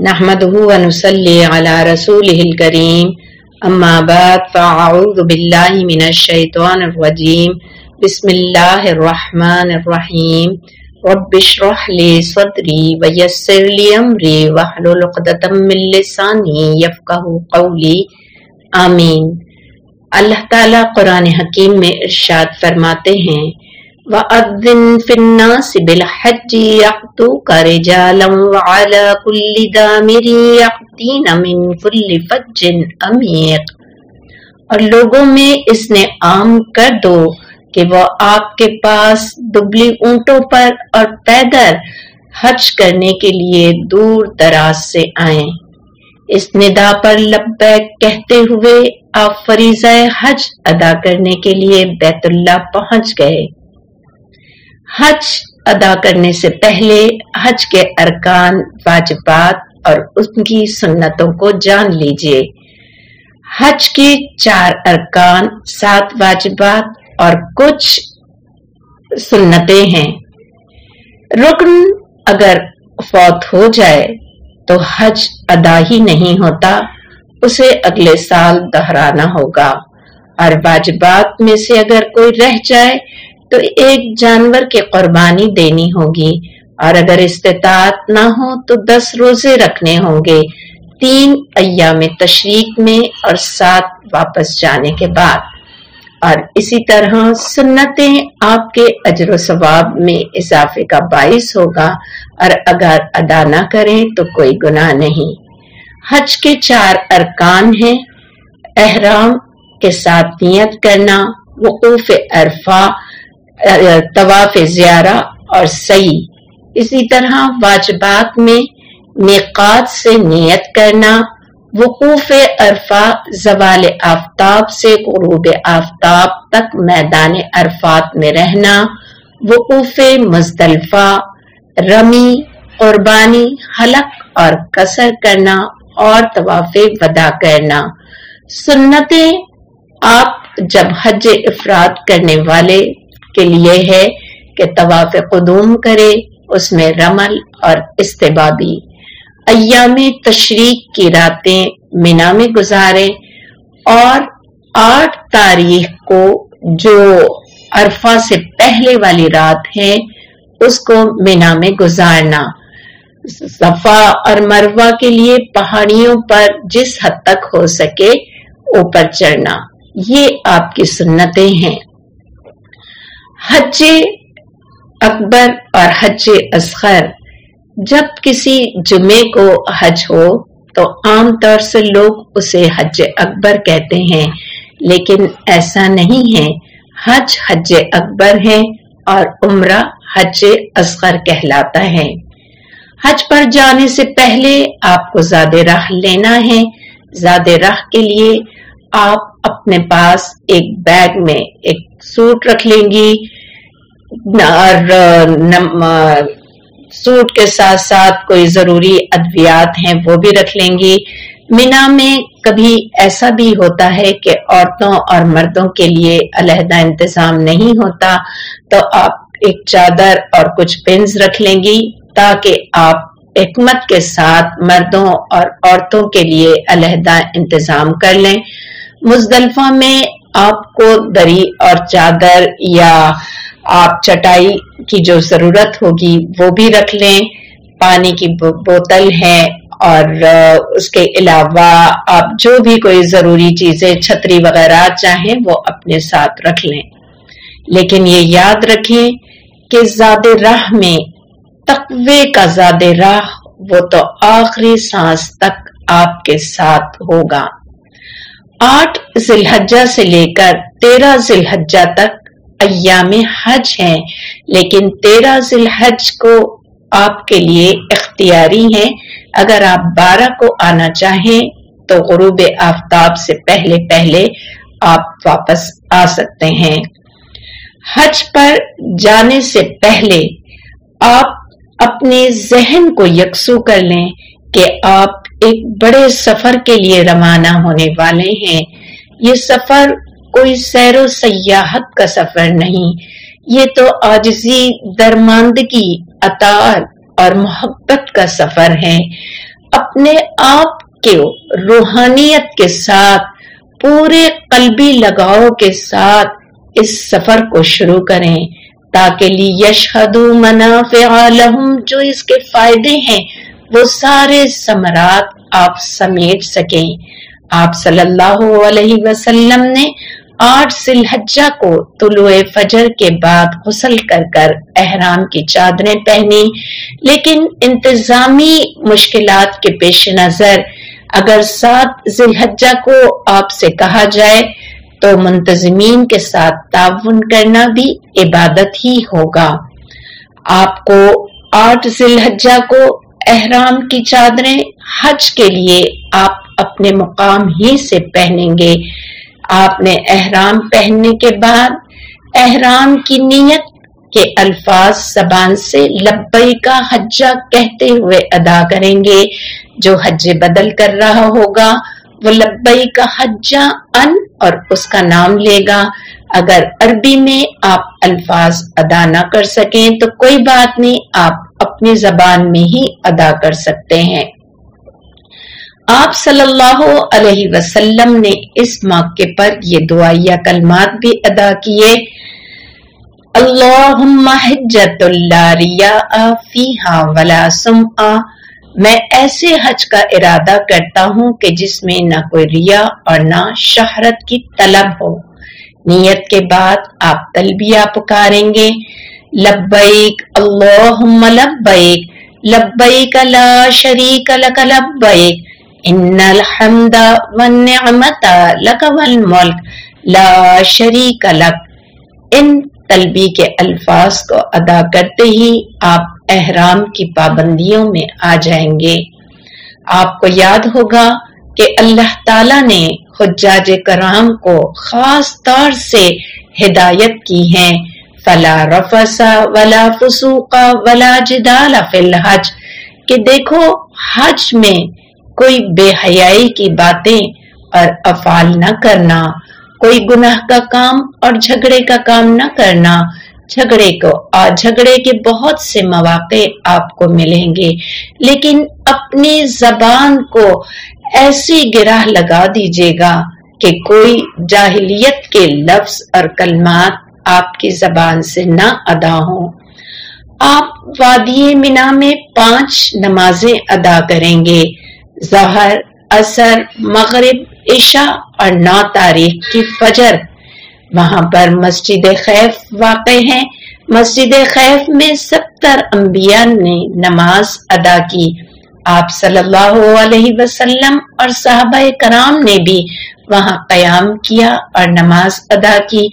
نحمده ونصلي على رسوله الكريم. أما بعد، فأعوذ بالله من الشيطان الرجيم. بسم الله الرحمن الرحيم. رب اشرح لي صدري ويسر لي أمري واحلل عقدة من لساني يفقهوا قولي. آمین. اللہ تعالیٰ قرآن حکیم میں ارشاد فرماتے ہیں وَأَذِّن فِي النَّاسِ بِالْحَجِّ يَعْتُوكَ رِجَالًا وَعَلَى كُلِّ دَامِرٍ يَأْتِينَ مِنْ كُلِّ فَجٍّ عَمِيقٍ اور لوگوں میں اس نے عام کر دو کہ وہ آپ کے پاس دبلی اونٹوں پر اور پیدر حج کرنے کے لیے دور دراز سے آئیں۔ اس ندا پر لبیک کہتے ہوئے آپ فریضہ حج ادا کرنے کے لیے بیت اللہ پہنچ گئے۔ حج ادا کرنے سے پہلے حج کے ارکان، واجبات اور ان کی سنتوں کو جان لیجیے۔ حج کے چار ارکان، سات واجبات اور کچھ سنتیں ہیں۔ رکن اگر فوت ہو جائے تو حج ادا ہی نہیں ہوتا، اسے اگلے سال دہرانا ہوگا۔ اور واجبات میں سے اگر کوئی رہ جائے تو ایک جانور کی قربانی دینی ہوگی اور اگر استطاعت نہ ہو تو دس روزے رکھنے ہوں گے، تین ایام تشریق میں اور سات واپس جانے کے بعد۔ اور اسی طرح سنتیں آپ کے اجر و ثواب میں اضافے کا باعث ہوگا، اور اگر ادا نہ کریں تو کوئی گناہ نہیں۔ حج کے چار ارکان ہیں۔ احرام کے ساتھ نیت کرنا، وقوف عرفہ طواف زیارہ اور سعی۔ اسی طرح واجبات میں نقات سے نیت کرنا، وقوف عرفہ زوال آفتاب سے غروب آفتاب تک میدان عرفات میں رہنا، وقوف مزدلفہ، رمی، قربانی، حلق اور کسر کرنا اور طواف ودا کرنا۔ سنتیں آپ جب حج افراد کرنے والے کے لیے ہے کہ طواف قدوم کرے، اس میں رمل اور استبابی ایام تشریق کی راتیں مینا میں گزارے اور آٹھ تاریخ کو جو عرفہ سے پہلے والی رات ہے، اس کو مینا میں گزارنا۔ صفا اور مروا کے لیے پہاڑیوں پر جس حد تک ہو سکے، اوپر چڑھنا۔ یہ آپ کی سنتیں ہیں۔ حج اکبر اور حج اصغر۔ جب کسی جمعے کو حج ہو تو عام طور سے لوگ اسے حج اکبر کہتے ہیں، لیکن ایسا نہیں ہے۔ حج حج اکبر ہے اور عمرہ حج اصغر کہلاتا ہے۔ حج پر جانے سے پہلے آپ کو زیادہ راہ لینا ہے۔ زیادہ راہ کے لیے آپ اپنے پاس ایک بیگ میں ایک سوٹ رکھ لیں گی، اور سوٹ کے ساتھ ساتھ کوئی ضروری ادویات ہیں وہ بھی رکھ لیں گی۔ مینا میں کبھی ایسا بھی ہوتا ہے کہ عورتوں اور مردوں کے لیے علیحدہ انتظام نہیں ہوتا، تو آپ ایک چادر اور کچھ پنز رکھ لیں گی تاکہ آپ حکمت کے ساتھ مردوں اور عورتوں کے لیے علیحدہ انتظام کر لیں۔ مزدلفہ میں آپ کو دری اور چادر یا آپ چٹائی کی جو ضرورت ہوگی وہ بھی رکھ لیں۔ پانی کی بوتل ہے اور اس کے علاوہ آپ جو بھی کوئی ضروری چیزیں، چھتری وغیرہ چاہیں وہ اپنے ساتھ رکھ لیں۔ لیکن یہ یاد رکھیں کہ زیادہ راہ میں تقوی کا زیادہ راہ وہ تو آخری سانس تک آپ کے ساتھ ہوگا۔ آٹھ ذی سے لے کر تیرہ ذی تک ایام حج ہیں، لیکن تیرہ ذی الحج کو آپ کے لیے اختیاری ہے اگر آپ بارہ کو آنا چاہیں تو غروب آفتاب سے پہلے پہلے آپ واپس آ سکتے ہیں۔ حج پر جانے سے پہلے آپ اپنے ذہن کو یکسو کر لیں کہ آپ ایک بڑے سفر کے لیے روانہ ہونے والے ہیں۔ یہ سفر کوئی سیر و سیاحت کا سفر نہیں، یہ تو آجزی درماندگی، اطاعت اور محبت کا سفر ہے۔ اپنے آپ کے روحانیت کے ساتھ، پورے قلبی لگاؤ کے ساتھ اس سفر کو شروع کریں تاکہ لی یشہدو منافع لہم جو اس کے فائدے ہیں وہ سارے سمرات آپ سمیٹ سکیں۔ آپ صلی اللہ علیہ وسلم نے آٹھ سلحجہ کو طلوع فجر کے بعد غسل کر کر احرام کی چادریں پہنی لیکن انتظامی مشکلات کے پیش نظر اگر سات ذلحجہ کو آپ سے کہا جائے تو منتظمین کے ساتھ تعاون کرنا بھی عبادت ہی ہوگا۔ آپ کو آٹھ ذلحجہ کو احرام کی چادریں حج کے لیے آپ اپنے مقام ہی سے پہنیں گے۔ آپ نے احرام پہننے کے بعد احرام کی نیت کے الفاظ زبان سے لبئی کا حجہ کہتے ہوئے ادا کریں گے۔ جو حج بدل کر رہا ہوگا، وہ لبئی کا حجہ ان اور اس کا نام لے گا۔ اگر عربی میں آپ الفاظ ادا نہ کر سکیں تو کوئی بات نہیں، آپ اپنی زبان میں ہی ادا کر سکتے ہیں۔ آپ صلی اللہ علیہ وسلم نے اس موقع پر یہ دعائیہ کلمات بھی ادا کیے۔ اللہم حجت اللہ فیہا ولا سمعا میں ایسے حج کا ارادہ کرتا ہوں کہ جس میں نہ کوئی ریا اور نہ شہرت کی طلب ہو۔ نیت کے بعد آپ تلبیہ پکاریں گے۔ لبیک، اللہم لبیک لبیک لا شریک لک لبیک ان الحمد والنعمت لک والملک، لا شریک لک۔ ان تلبی کے الفاظ کو ادا کرتے ہی آپ احرام کی پابندیوں میں آ جائیں گے۔ آپ کو یاد ہوگا کہ اللہ تعالی نے حجاج کرام کو خاص طور سے ہدایت کی ہے فلا رفسا ولا فسوقا ولا جدال فی الحج۔ کہ دیکھو، حج میں کوئی بے حیائی کی باتیں اور افعال نہ کرنا، کوئی گناہ کا کام اور جھگڑے کا کام نہ کرنا، جھگڑے کو اور جھگڑے کے بہت سے مواقع آپ کو ملیں گے۔ لیکن اپنی زبان کو ایسی گرہ لگا دیجیے گا کہ کوئی جاہلیت کے لفظ اور کلمات آپ کی زبان سے نہ ادا ہوں۔ آپ وادی مینا میں پانچ نمازیں ادا کریں گے۔ ظہر اثر مغرب، عشاء اور نو تاریخ کی فجر۔ وہاں پر مسجد خیف واقع ہے مسجد خیف میں ستر انبیاء نے نماز ادا کی۔ آپ صلی اللہ علیہ وسلم اور صحابہ کرام نے بھی وہاں قیام کیا اور نماز ادا کی۔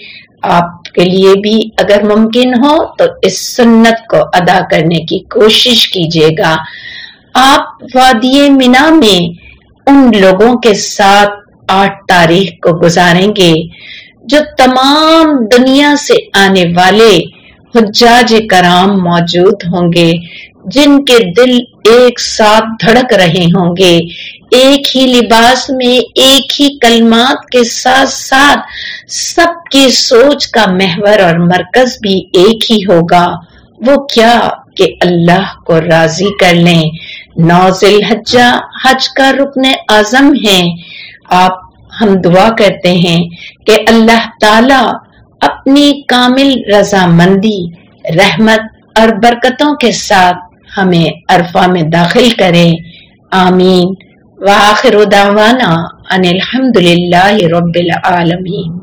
آپ کے لیے بھی اگر ممکن ہو تو اس سنت کو ادا کرنے کی کوشش کیجیے گا۔ آپ وادی مینا میں ان لوگوں کے ساتھ آٹھ تاریخ کو گزاریں گے جو تمام دنیا سے آنے والے حجاج کرام موجود ہوں گے، جن کے دل ایک ساتھ دھڑک رہے ہوں گے۔ ایک ہی لباس میں ایک ہی کلمات کے ساتھ ساتھ سب کی سوچ کا محور اور مرکز بھی ایک ہی ہوگا۔ وہ کیا کہ اللہ کو راضی کر لیں۔ نوزل حجہ حج کا رکن اعظم ہے آپ ہم دعا کرتے ہیں کہ اللہ تعالی اپنی کامل رضامندی، رحمت اور برکتوں کے ساتھ ہمیں عرفہ میں داخل کرے آمین۔ وآخر دعوانا ان الحمد للہ رب العالمین